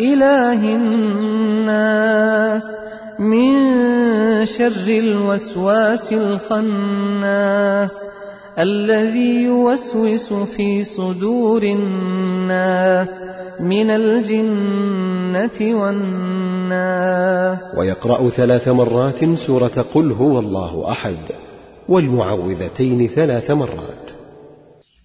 إله الناس من شر الوسواس الخناس الذي يوسوس في صدور الناس من الجنة والناس. ويقرأ ثلاث مرات سورة قل هو الله أحد والمعوذتين ثلاث مرات.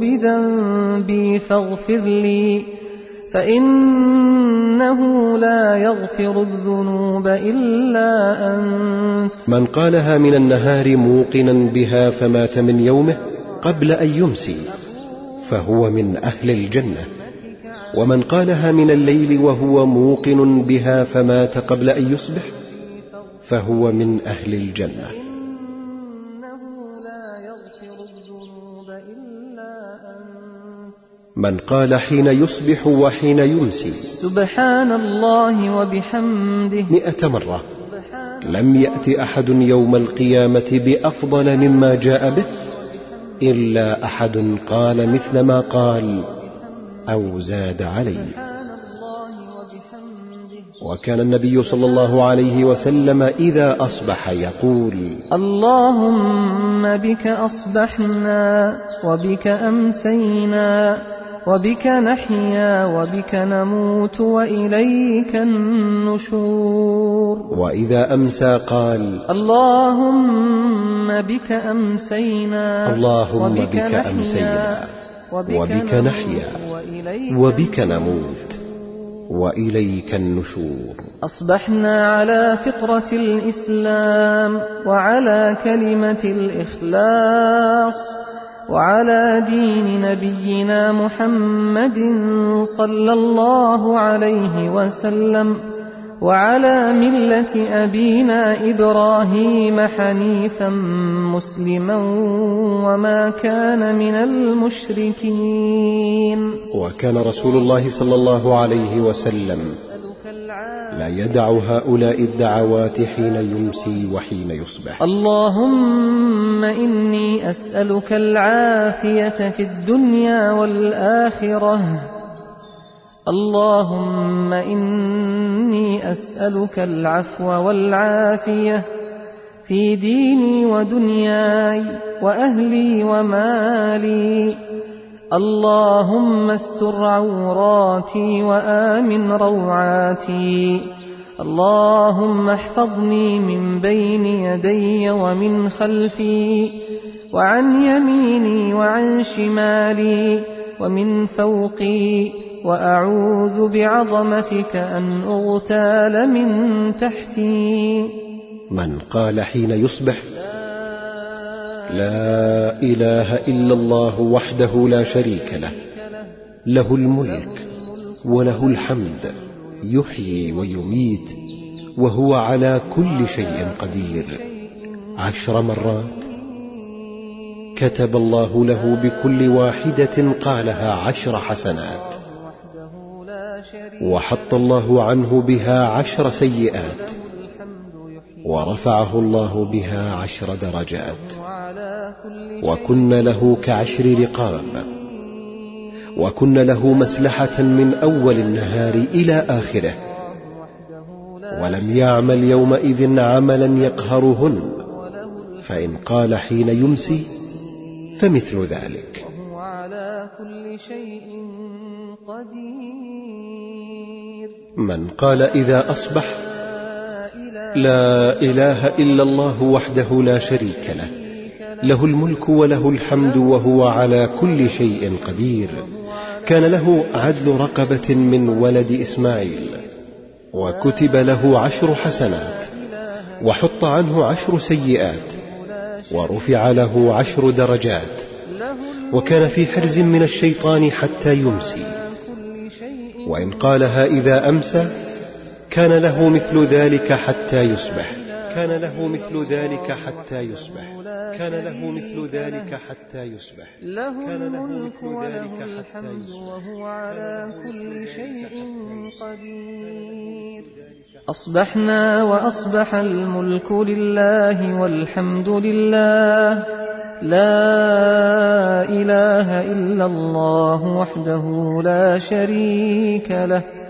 بذنبي فاغفر لي فإنه لا يغفر الذنوب إلا أنت. من قالها من النهار موقنا بها فمات من يومه قبل أن يمسي فهو من أهل الجنة. ومن قالها من الليل وهو موقن بها فمات قبل أن يصبح فهو من أهل الجنة. من قال حين يصبح وحين يمسي. سبحان الله وبحمده. مئة مرة. لم يأت أحد يوم القيامة بأفضل مما جاء به إلا أحد قال مثل ما قال أو زاد عليه. وكان النبي صلى الله عليه وسلم إذا أصبح يقول اللهم بك أصبحنا وبك أمسينا. وبك نحيا وبك نموت وإليك النشور. وإذا أمسى قال اللهم بك أمسينا اللهم بك أمسينا وبك نحيا وبك نموت وإليك النشور. أصبحنا على فطرة الإسلام وعلى كلمة الإخلاص. وعلى دين نبينا محمد صلى الله عليه وسلم وعلى ملة أبينا إبراهيم حنيفا مسلما وما كان من المشركين. وكان رسول الله صلى الله عليه وسلم لا يدع هؤلاء الدعوات حين يمسي وحين يصبح. اللهم إني أسألك العافية في الدنيا والآخرة. اللهم إني أسألك العفو والعافية في ديني ودنياي وأهلي ومالي. اللهم استر عوراتي وآمن روعاتي. اللهم احفظني من بين يدي ومن خلفي وعن يميني وعن شمالي ومن فوقي وأعوذ بعظمتك أن أغتال من تحتي. من قال حين يصبح لا إله إلا الله وحده لا شريك له. له الملك وله الحمد. يحيي ويميت وهو على كل شيء قدير. عشر مرات كتب الله له بكل واحدة قالها عشر حسنات. وحط الله عنه بها عشر سيئات. ورفعه الله بها عشر درجات. وكن له كعشر رقاب. وكن له مسلحة من أول النهار إلى آخره. ولم يعمل يومئذ عملا يقهرهن. فإن قال حين يمسي فمثل ذلك. وهو على كل شيء قدير. من قال إذا أصبح لا إله إلا الله وحده لا شريك له. له الملك وله الحمد وهو على كل شيء قدير. كان له عدل رقبة من ولد إسماعيل وكتب له عشر حسنات وحط عنه عشر سيئات ورفع له عشر درجات وكان في حرز من الشيطان حتى يمسي. وإن قالها إذا أمسى كان له مثل ذلك حتى يصبح. كان له مثل ذلك حتى يصبح. كان له مثل ذلك حتى يصبح. له الملك وله الحمد وهو على كل شيء قدير. أصبحنا وأصبح الملك لله والحمد لله. لا إله إلا الله وحده لا شريك له.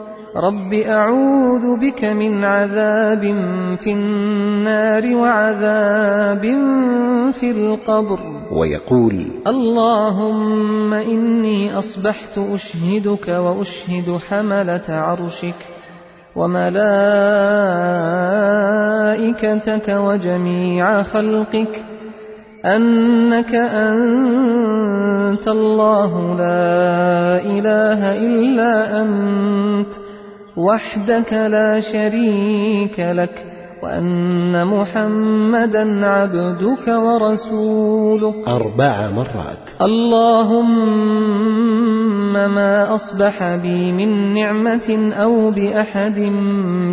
رب أعوذ بك من عذاب في النار وعذاب في القبر. ويقول اللهم إني أصبحت أشهدك وأشهد حملة عرشك وملائكتك وجميع خلقك أنك أنت الله لا إله إلا أنت. وحدك لا شريك لك وأن محمدا عبدك ورسولك. أربع مرات. اللهم ما أصبح بي من نعمة أو بأحد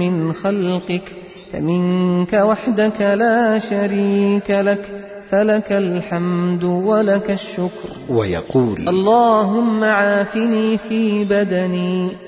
من خلقك فمنك وحدك لا شريك لك فلك الحمد ولك الشكر. ويقول اللهم عافني في بدني.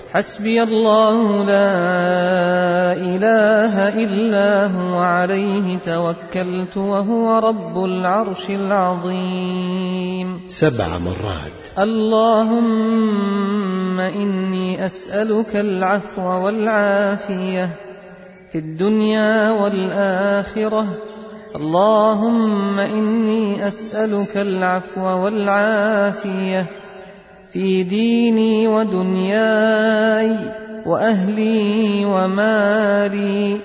حسبي الله لا إله إلا هو عليه توكلت وهو رب العرش العظيم. سبع مرات. اللهم إني أسألك العفو والعافية في الدنيا والآخرة. اللهم إني أسألك العفو والعافية في ديني ودنياي وأهلي ومالي.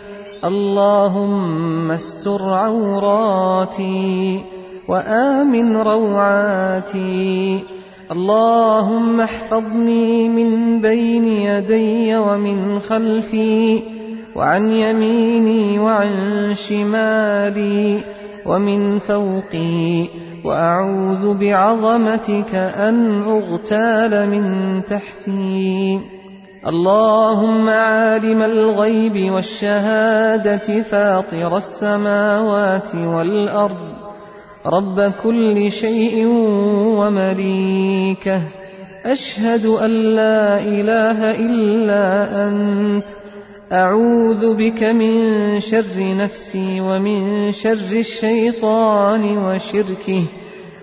اللهم استر عوراتي وآمن روعاتي. اللهم احفظني من بين يدي ومن خلفي وعن يميني وعن شمالي ومن فوقي. وأعوذ بعظمتك أن أغتال من تحتي. اللهم عالم الغيب والشهادة فاطر السماوات والأرض. رب كل شيء ومليكه. أشهد أن لا إله إلا أنت. أعوذ بك من شر نفسي ومن شر الشيطان وشركه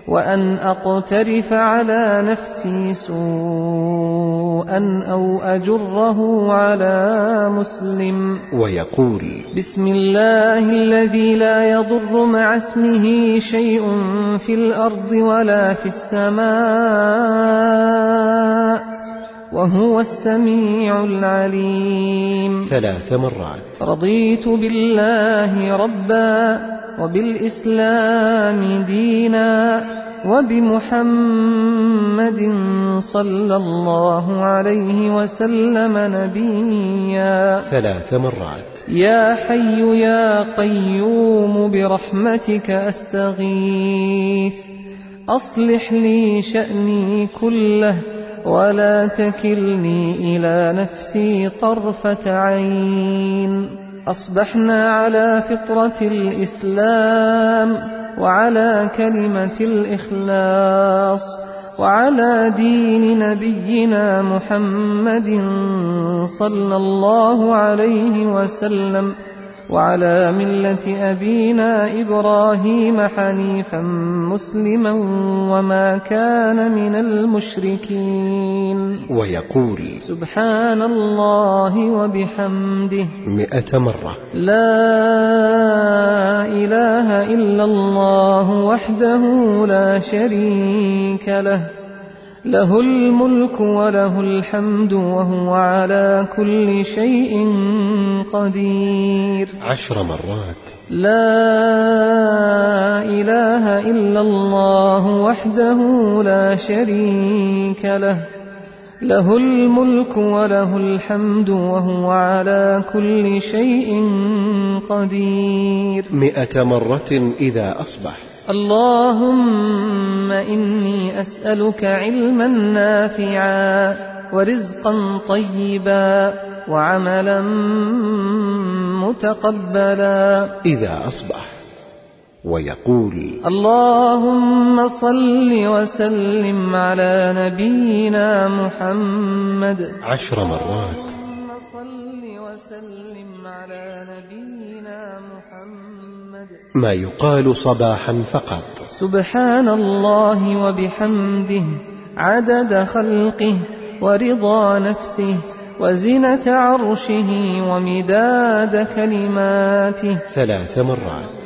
وأن أقترف على نفسي سوءا أو أجره على مسلم. ويقول بسم الله الذي لا يضر مع اسمه شيء في الأرض ولا في السماء. وهو السميع العليم. ثلاث مرات. رضيت بالله ربا وبالإسلام دينا وبمحمد صلى الله عليه وسلم نبيا. ثلاث مرات. يا حي يا قيوم برحمتك أستغيث. أصلح لي شأني كله ولا تكلني إلى نفسي طرفة عين. أصبحنا على فطرة الإسلام وعلى كلمة الإخلاص وعلى دين نبينا محمد صلى الله عليه وسلم. وعلى ملة أبينا إبراهيم حنيفا مسلما وما كان من المشركين. ويقول سبحان الله وبحمده. مئة مرة. لا إله إلا الله وحده لا شريك له. له الملك وله الحمد وهو على كل شيء قدير. عشر مرات. لا إله إلا الله وحده لا شريك له. له الملك وله الحمد وهو على كل شيء قدير. مئة مرة إذا أصبح. اللهم إني أسألك علما نافعا ورزقا طيبا وعملا متقبلا. إذا أصبح ويقول اللهم صل وسلم على نبينا محمد. عشر مرات. اللهم صل وسلم على نبينا محمد ما يقال صباحا فقط. سبحان الله وبحمده عدد خلقه ورضا نفسه وزنة عرشه ومداد كلماته. ثلاث مرات.